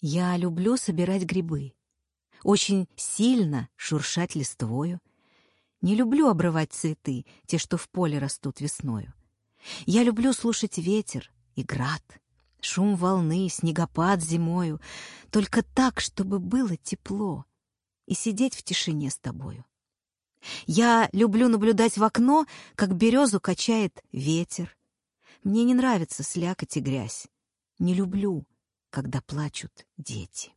Я люблю собирать грибы. Очень сильно шуршать листвою. Не люблю обрывать цветы, те, что в поле растут весною. Я люблю слушать ветер и град, шум волны, снегопад зимою, только так, чтобы было тепло, и сидеть в тишине с тобою. Я люблю наблюдать в окно, как березу качает ветер. Мне не нравится слякоть и грязь. Не люблю, когда плачут дети.